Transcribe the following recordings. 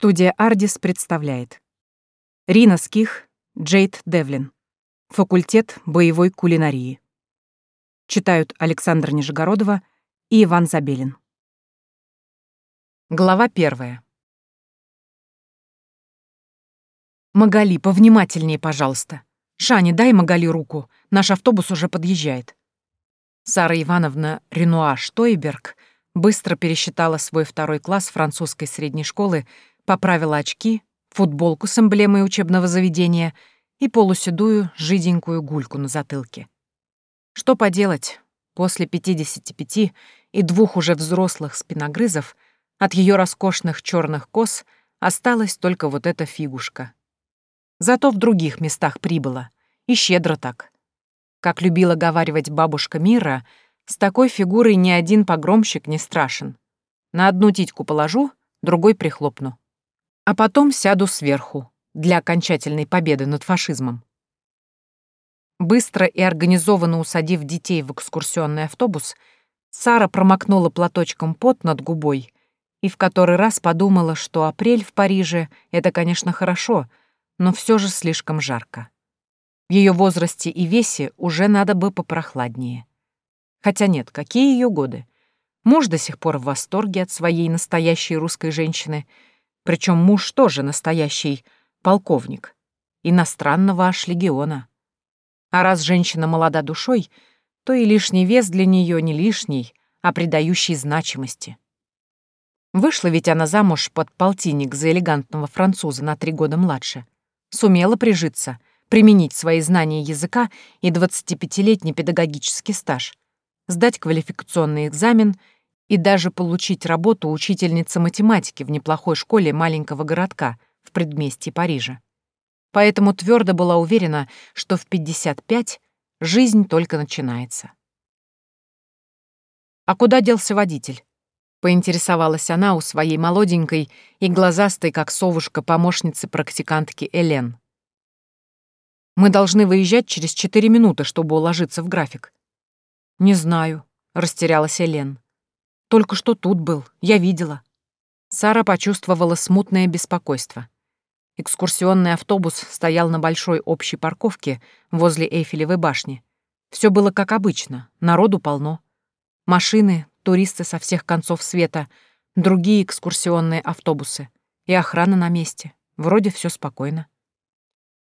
Студия «Ардис» представляет. Рина Ских, Джейд Девлин. Факультет боевой кулинарии. Читают Александр Нижегородова и Иван Забелин. Глава первая. «Магали, повнимательнее, пожалуйста. Шани, дай Магали руку. Наш автобус уже подъезжает». Сара Ивановна Ренуа Штойберг быстро пересчитала свой второй класс французской средней школы поправила очки, футболку с эмблемой учебного заведения и полуседую жиденькую гульку на затылке. Что поделать, после 55 и двух уже взрослых спиногрызов от ее роскошных черных кос осталась только вот эта фигушка. Зато в других местах прибыла, и щедро так. Как любила говаривать бабушка Мира, с такой фигурой ни один погромщик не страшен. На одну титьку положу, другой прихлопну а потом сяду сверху для окончательной победы над фашизмом. Быстро и организованно усадив детей в экскурсионный автобус, Сара промокнула платочком пот над губой и в который раз подумала, что апрель в Париже — это, конечно, хорошо, но все же слишком жарко. В ее возрасте и весе уже надо бы попрохладнее. Хотя нет, какие ее годы? Муж до сих пор в восторге от своей настоящей русской женщины — причем муж тоже настоящий полковник, иностранного аж легиона. А раз женщина молода душой, то и лишний вес для нее не лишний, а придающий значимости. Вышла ведь она замуж под полтинник за элегантного француза на три года младше. Сумела прижиться, применить свои знания языка и 25-летний педагогический стаж, сдать квалификационный экзамен и даже получить работу учительницы математики в неплохой школе маленького городка в предместье Парижа. Поэтому твердо была уверена, что в 55 жизнь только начинается. «А куда делся водитель?» — поинтересовалась она у своей молоденькой и глазастой, как совушка, помощницы практикантки Элен. «Мы должны выезжать через четыре минуты, чтобы уложиться в график». «Не знаю», — растерялась Элен. Только что тут был, я видела. Сара почувствовала смутное беспокойство. Экскурсионный автобус стоял на большой общей парковке возле Эйфелевой башни. Все было как обычно, народу полно. Машины, туристы со всех концов света, другие экскурсионные автобусы и охрана на месте. Вроде все спокойно.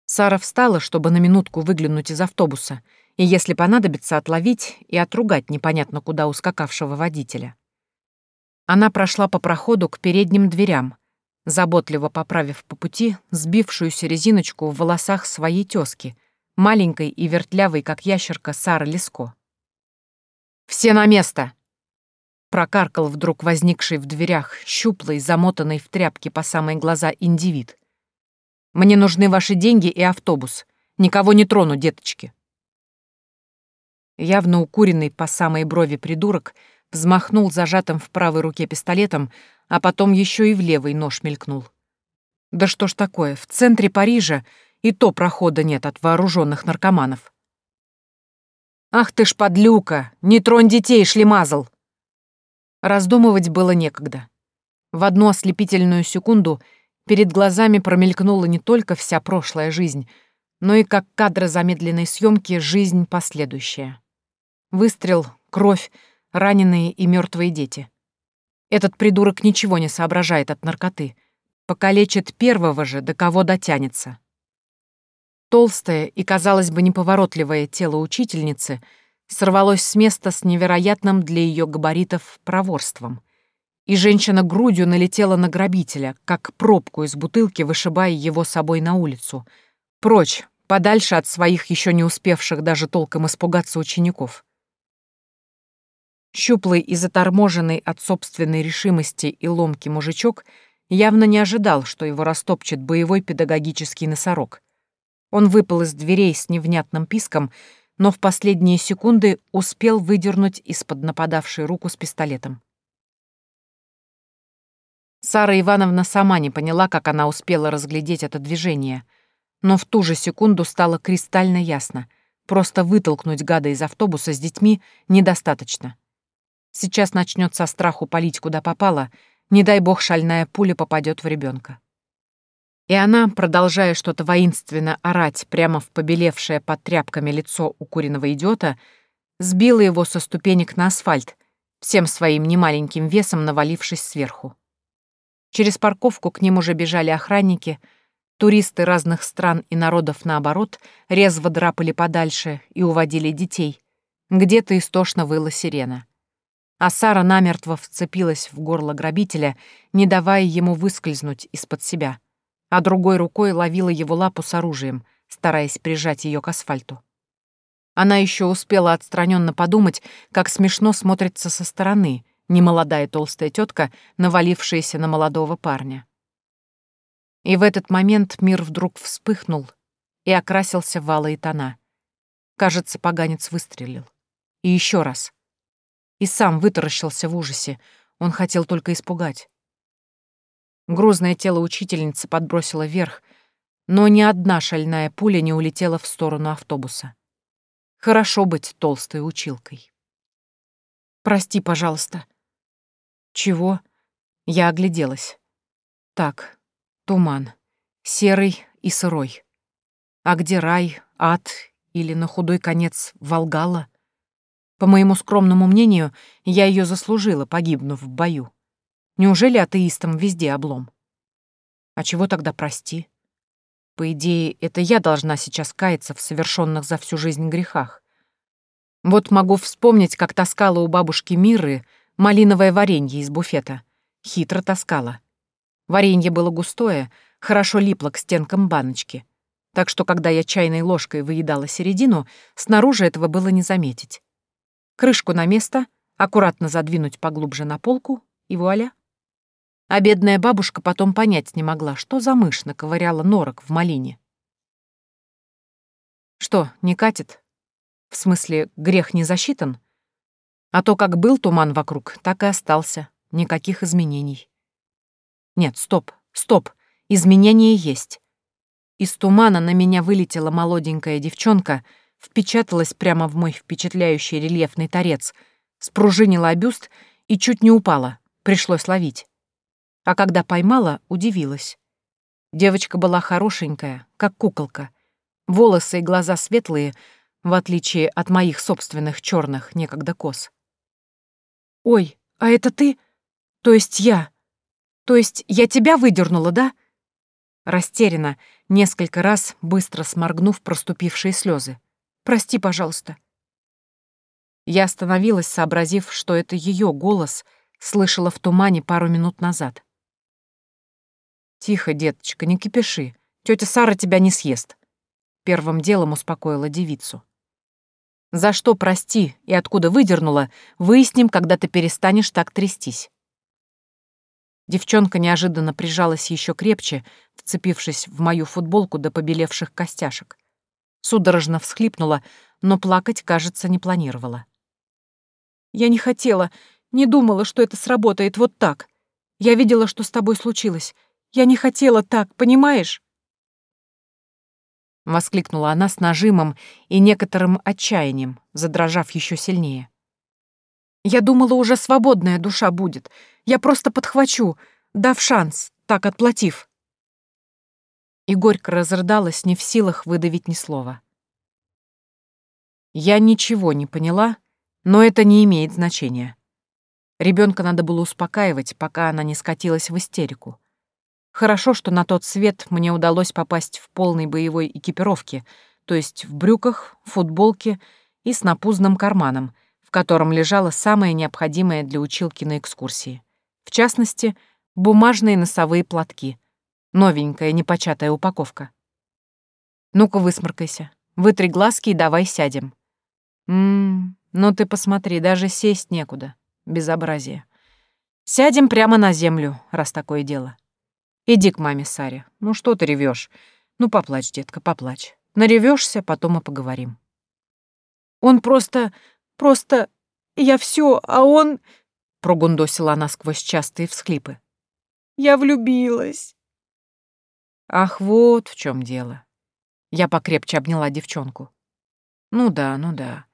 Сара встала, чтобы на минутку выглянуть из автобуса и, если понадобится, отловить и отругать непонятно куда ускакавшего водителя. Она прошла по проходу к передним дверям, заботливо поправив по пути сбившуюся резиночку в волосах своей тёзки, маленькой и вертлявой, как ящерка, Сары Леско. «Все на место!» Прокаркал вдруг возникший в дверях, щуплый, замотанный в тряпки по самые глаза индивид. «Мне нужны ваши деньги и автобус. Никого не трону, деточки». Явно укуренный по самой брови придурок — взмахнул зажатым в правой руке пистолетом, а потом еще и в левый нож мелькнул. Да что ж такое, в центре Парижа и то прохода нет от вооруженных наркоманов. «Ах ты ж подлюка! Не тронь детей, шлемазл!» Раздумывать было некогда. В одну ослепительную секунду перед глазами промелькнула не только вся прошлая жизнь, но и как кадры замедленной съемки жизнь последующая. Выстрел, кровь, раненые и мертвые дети. Этот придурок ничего не соображает от наркоты. Покалечит первого же, до кого дотянется. Толстое и, казалось бы, неповоротливое тело учительницы сорвалось с места с невероятным для ее габаритов проворством. И женщина грудью налетела на грабителя, как пробку из бутылки, вышибая его собой на улицу. Прочь, подальше от своих еще не успевших даже толком испугаться учеников. Щуплый и заторможенный от собственной решимости и ломки мужичок явно не ожидал, что его растопчет боевой педагогический носорог. Он выпал из дверей с невнятным писком, но в последние секунды успел выдернуть из-под нападавшей руку с пистолетом. Сара Ивановна сама не поняла, как она успела разглядеть это движение, но в ту же секунду стало кристально ясно — просто вытолкнуть гада из автобуса с детьми недостаточно. Сейчас начнет со страху палить куда попало, не дай бог шальная пуля попадет в ребенка. И она, продолжая что-то воинственно орать прямо в побелевшее под тряпками лицо укуренного идиота, сбила его со ступенек на асфальт, всем своим немаленьким весом навалившись сверху. Через парковку к ним уже бежали охранники, туристы разных стран и народов, наоборот, резво драпали подальше и уводили детей. Где-то истошно выла сирена. А Сара намертво вцепилась в горло грабителя, не давая ему выскользнуть из-под себя, а другой рукой ловила его лапу с оружием, стараясь прижать ее к асфальту. Она еще успела отстраненно подумать, как смешно смотрится со стороны немолодая толстая тетка, навалившаяся на молодого парня. И в этот момент мир вдруг вспыхнул и окрасился в алые тона. Кажется, поганец выстрелил. И еще раз. И сам вытаращился в ужасе. Он хотел только испугать. Грузное тело учительницы подбросило вверх, но ни одна шальная пуля не улетела в сторону автобуса. Хорошо быть толстой училкой. «Прости, пожалуйста». «Чего?» Я огляделась. «Так, туман. Серый и сырой. А где рай, ад или, на худой конец, Волгала? По моему скромному мнению, я ее заслужила, погибнув в бою. Неужели атеистам везде облом? А чего тогда прости? По идее, это я должна сейчас каяться в совершенных за всю жизнь грехах. Вот могу вспомнить, как таскала у бабушки Миры малиновое варенье из буфета. Хитро таскала. Варенье было густое, хорошо липло к стенкам баночки. Так что, когда я чайной ложкой выедала середину, снаружи этого было не заметить. Крышку на место, аккуратно задвинуть поглубже на полку, и вуаля. А бедная бабушка потом понять не могла, что за мышь наковыряла норок в малине. Что, не катит? В смысле, грех не засчитан? А то, как был туман вокруг, так и остался. Никаких изменений. Нет, стоп, стоп. Изменения есть. Из тумана на меня вылетела молоденькая девчонка, впечаталась прямо в мой впечатляющий рельефный торец, спружинила бюст и чуть не упала. Пришлось ловить а когда поймала, удивилась. Девочка была хорошенькая, как куколка. Волосы и глаза светлые, в отличие от моих собственных черных некогда кос. «Ой, а это ты? То есть я? То есть я тебя выдернула, да?» Растеряна, несколько раз, быстро сморгнув проступившие слезы. «Прости, пожалуйста». Я остановилась, сообразив, что это ее голос слышала в тумане пару минут назад. «Тихо, деточка, не кипиши. Тетя Сара тебя не съест». Первым делом успокоила девицу. «За что прости и откуда выдернула, выясним, когда ты перестанешь так трястись». Девчонка неожиданно прижалась еще крепче, вцепившись в мою футболку до побелевших костяшек. Судорожно всхлипнула, но плакать, кажется, не планировала. «Я не хотела, не думала, что это сработает вот так. Я видела, что с тобой случилось. Я не хотела так, понимаешь?» Воскликнула она с нажимом и некоторым отчаянием, задрожав еще сильнее. «Я думала, уже свободная душа будет. Я просто подхвачу, дав шанс, так отплатив». И горько разрыдалась, не в силах выдавить ни слова. Я ничего не поняла, но это не имеет значения. Ребенка надо было успокаивать, пока она не скатилась в истерику. Хорошо, что на тот свет мне удалось попасть в полной боевой экипировке, то есть в брюках, футболке и с напузным карманом, в котором лежало самое необходимое для училки на экскурсии. В частности, бумажные носовые платки. Новенькая, непочатая упаковка. Ну-ка, высморкайся. Вытри глазки и давай сядем. Ммм, ну ты посмотри, даже сесть некуда. Безобразие. Сядем прямо на землю, раз такое дело. Иди к маме Саре. Ну что ты ревешь? Ну поплачь, детка, поплачь. Наревешься, потом и поговорим. Он просто... просто... Я все, а он... Прогундосила она сквозь частые всхлипы. Я влюбилась. Ах, вот в чем дело. Я покрепче обняла девчонку. Ну да, ну да.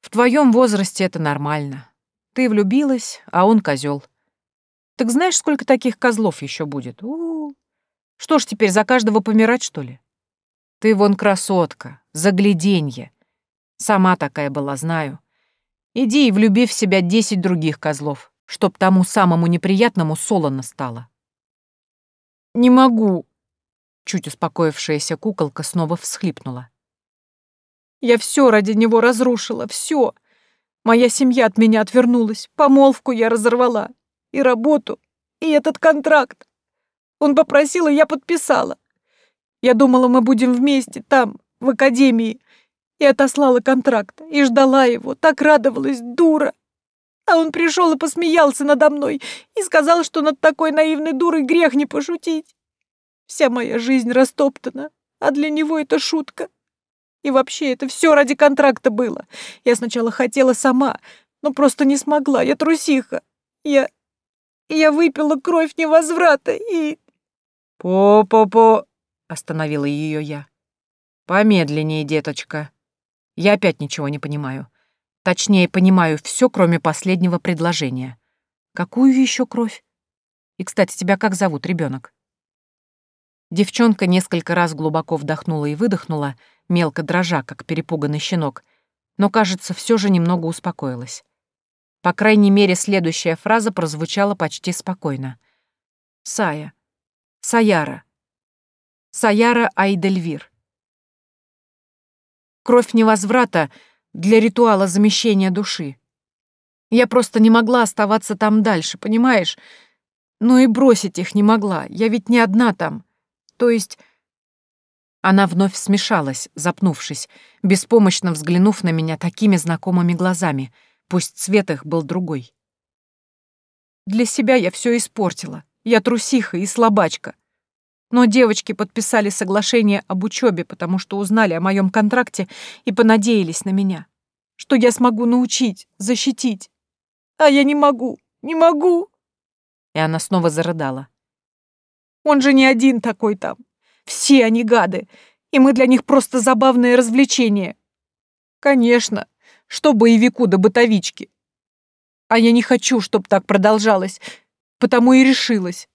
В твоем возрасте это нормально. Ты влюбилась, а он козел. Так знаешь, сколько таких козлов еще будет? У, -у, у Что ж теперь, за каждого помирать, что ли? Ты вон красотка, загляденье. Сама такая была, знаю. Иди и влюби в себя десять других козлов, чтоб тому самому неприятному солоно стало. «Не могу!» Чуть успокоившаяся куколка снова всхлипнула. «Я все ради него разрушила, все. Моя семья от меня отвернулась, помолвку я разорвала, и работу, и этот контракт. Он попросил, и я подписала. Я думала, мы будем вместе там, в академии, и отослала контракт, и ждала его, так радовалась, дура. А он пришел и посмеялся надо мной, и сказал, что над такой наивной дурой грех не пошутить. Вся моя жизнь растоптана, а для него это шутка. И вообще, это все ради контракта было. Я сначала хотела сама, но просто не смогла, я трусиха. Я... я выпила кровь невозврата и... «По-по-по», — остановила ее я. «Помедленнее, деточка. Я опять ничего не понимаю. Точнее, понимаю все, кроме последнего предложения. Какую еще кровь? И, кстати, тебя как зовут, ребенок? Девчонка несколько раз глубоко вдохнула и выдохнула, мелко дрожа, как перепуганный щенок, но, кажется, все же немного успокоилась. По крайней мере, следующая фраза прозвучала почти спокойно. «Сая. Саяра. Саяра Айдельвир. Кровь невозврата для ритуала замещения души. Я просто не могла оставаться там дальше, понимаешь? Ну и бросить их не могла, я ведь не одна там. То есть... Она вновь смешалась, запнувшись, беспомощно взглянув на меня такими знакомыми глазами, пусть цвет их был другой. Для себя я все испортила. Я трусиха и слабачка. Но девочки подписали соглашение об учебе, потому что узнали о моем контракте и понадеялись на меня. Что я смогу научить, защитить. А я не могу, не могу. И она снова зарыдала. Он же не один такой там. Все они гады, и мы для них просто забавное развлечение. Конечно, что боевику да бытовички. А я не хочу, чтобы так продолжалось, потому и решилась.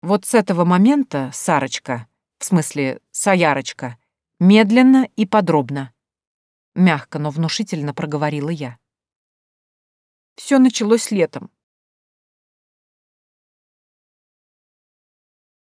Вот с этого момента, Сарочка, в смысле Саярочка, медленно и подробно. Мягко, но внушительно проговорила я. Все началось летом.